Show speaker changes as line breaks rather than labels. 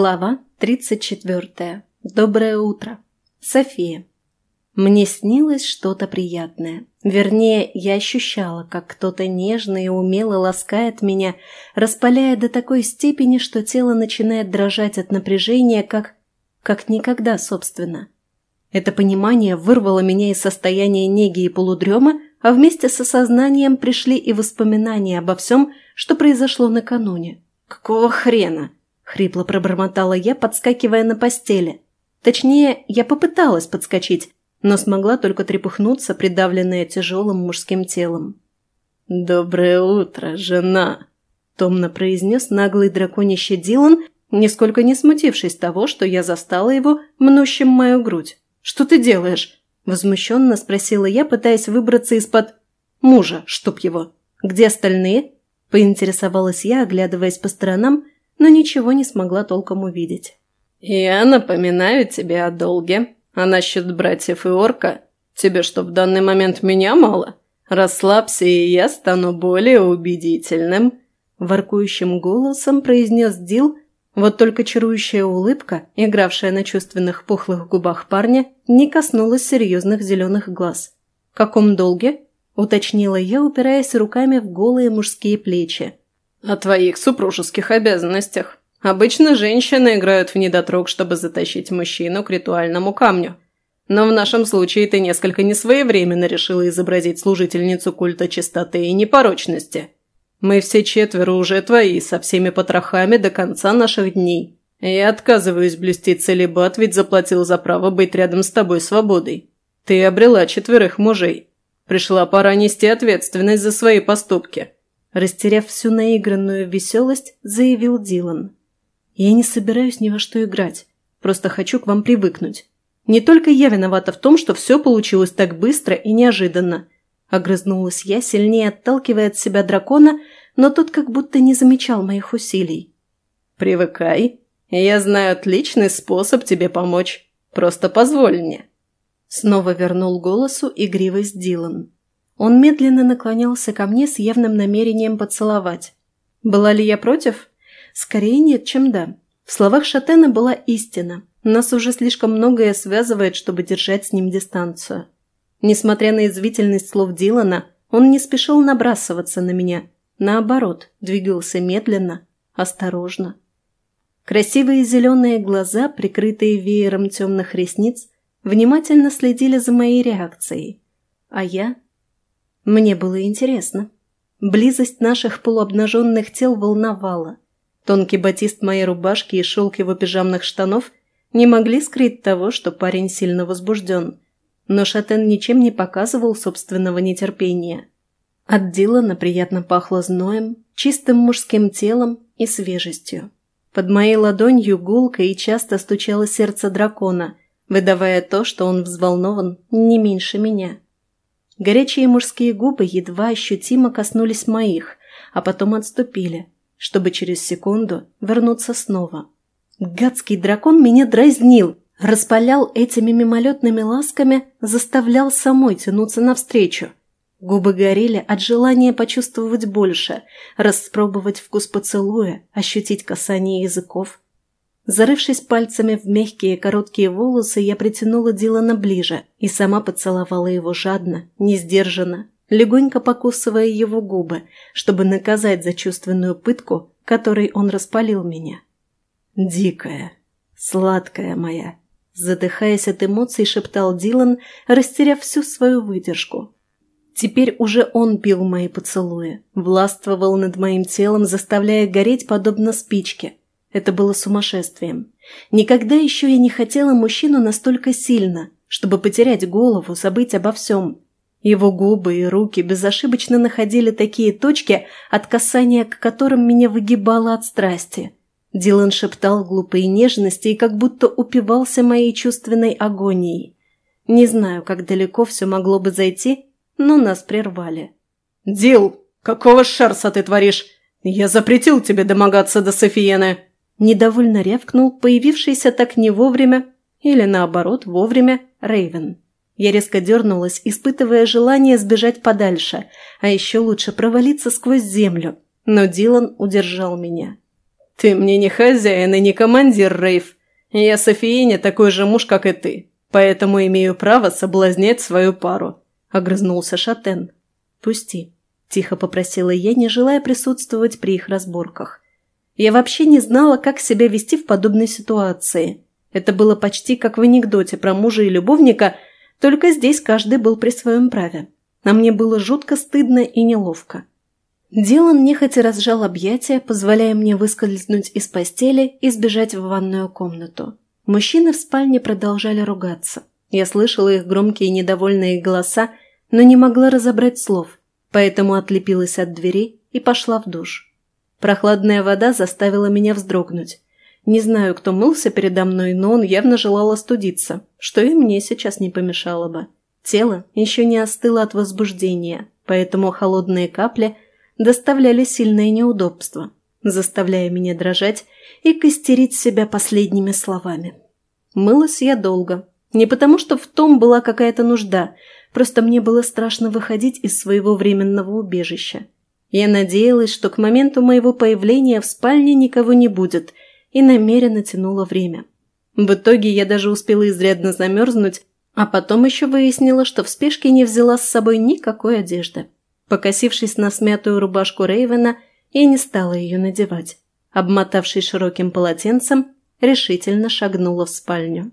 Глава 34. Доброе утро. София. Мне снилось что-то приятное. Вернее, я ощущала, как кто-то нежно и умело ласкает меня, распаляя до такой степени, что тело начинает дрожать от напряжения, как... как никогда, собственно. Это понимание вырвало меня из состояния неги и полудрема, а вместе с осознанием пришли и воспоминания обо всем, что произошло накануне. Какого хрена? Хрипло пробормотала я, подскакивая на постели. Точнее, я попыталась подскочить, но смогла только трепыхнуться, придавленная тяжелым мужским телом. «Доброе утро, жена!» – томно произнес наглый драконище Дилан, нисколько не смутившись того, что я застала его мнущим мою грудь. «Что ты делаешь?» – возмущенно спросила я, пытаясь выбраться из-под... мужа, чтоб его. «Где остальные?» – поинтересовалась я, оглядываясь по сторонам – но ничего не смогла толком увидеть.
«Я напоминаю тебе о долге. А насчет братьев и орка, тебе что, в данный момент меня мало? Расслабься, и я стану более убедительным», – воркующим голосом произнес Дил, вот только чарующая улыбка, игравшая на чувственных пухлых губах парня, не коснулась серьезных зеленых глаз. «В каком долге?» – уточнила я, упираясь руками в голые мужские плечи. «О твоих супружеских обязанностях. Обычно женщины играют в недотрог, чтобы затащить мужчину к ритуальному камню. Но в нашем случае ты несколько несвоевременно решила изобразить служительницу культа чистоты и непорочности. Мы все четверо уже твои, со всеми потрохами до конца наших дней. Я отказываюсь блюсти целебат, ведь заплатил за право быть рядом с тобой свободой. Ты обрела четверых мужей. Пришла пора нести ответственность за свои поступки». Растеряв всю наигранную веселость, заявил Дилан. «Я не собираюсь ни во что играть. Просто хочу к вам привыкнуть. Не только я виновата в том, что все получилось так быстро и неожиданно». Огрызнулась я, сильнее отталкивая от себя дракона, но тот как будто не замечал моих усилий. «Привыкай. Я знаю отличный способ тебе помочь. Просто позволь мне». Снова вернул голосу игривость Дилан. Он медленно наклонялся ко мне с явным намерением поцеловать. Была ли я против? Скорее нет, чем да. В словах Шатена была истина. Нас уже слишком многое связывает, чтобы держать с ним дистанцию. Несмотря на извительность слов Дилана, он не спешил набрасываться на меня. Наоборот, двигался медленно, осторожно. Красивые зеленые глаза, прикрытые веером темных ресниц, внимательно следили за моей реакцией. А я мне было интересно. Близость наших полуобнаженных тел волновала. Тонкий батист моей рубашки и шелк его пижамных штанов не могли скрыть того, что парень сильно возбужден. Но Шатен ничем не показывал собственного нетерпения. От Дилана приятно пахло зноем, чистым мужским телом и свежестью. Под моей ладонью гулко и часто стучало сердце дракона, выдавая то, что он взволнован не меньше меня. Горячие мужские губы едва ощутимо коснулись моих, а потом отступили, чтобы через секунду вернуться снова. Гадский дракон меня дразнил, распалял этими мимолетными ласками, заставлял самой тянуться навстречу. Губы горели от желания почувствовать больше, распробовать вкус поцелуя, ощутить касание языков – Зарывшись пальцами в мягкие короткие волосы, я притянула Дилана ближе и сама поцеловала его жадно, несдержанно, легонько покусывая его губы, чтобы наказать за чувственную пытку, которой он распалил меня. «Дикая, сладкая моя», задыхаясь от эмоций, шептал Дилан, растеряв всю свою выдержку. Теперь уже он пил мои поцелуи, властвовал над моим телом, заставляя гореть подобно спичке, это было сумасшествием. Никогда еще я не хотела мужчину настолько сильно, чтобы потерять голову, забыть обо всем. Его губы и руки безошибочно находили такие точки, от касания к которым меня выгибало от страсти. Дилан шептал глупые нежности и как будто упивался моей чувственной агонией. Не знаю, как далеко все могло бы зайти, но нас прервали. «Дил, какого шарса ты творишь? Я запретил тебе домогаться до Софиены!» Недовольно рявкнул появившийся так не вовремя, или наоборот, вовремя, Рейвен. Я резко дернулась, испытывая желание сбежать подальше, а еще лучше провалиться сквозь землю, но Дилан удержал меня. «Ты мне не хозяин и не командир, Рейв. Я Софиине такой же муж, как и ты, поэтому имею право соблазнять свою пару», – огрызнулся Шатен.
«Пусти», – тихо попросила я, не желая присутствовать при их разборках. Я вообще не знала, как себя вести в подобной ситуации. Это было почти как в анекдоте про мужа и любовника, только здесь каждый был при своем праве. А мне было жутко стыдно и неловко. Дилан нехотя разжал объятия, позволяя мне выскользнуть из постели и сбежать в ванную комнату. Мужчины в спальне продолжали ругаться. Я слышала их громкие недовольные голоса, но не могла разобрать слов, поэтому отлепилась от двери и пошла в душ. Прохладная вода заставила меня вздрогнуть. Не знаю, кто мылся передо мной, но он явно желал остудиться, что и мне сейчас не помешало бы. Тело еще не остыло от возбуждения, поэтому холодные капли – доставляли сильное неудобство, заставляя меня дрожать и костерить себя последними словами. Мылась я долго. Не потому, что в том была какая-то нужда, просто мне было страшно выходить из своего временного убежища. Я надеялась, что к моменту моего появления в спальне никого не будет, и намеренно тянула время. В итоге я даже успела изрядно замерзнуть, а потом еще выяснила, что в спешке не взяла с собой никакой одежды. Покосившись на смятую рубашку Рейвена, я не стала ее надевать. Обмотавшись широким полотенцем, решительно шагнула в спальню.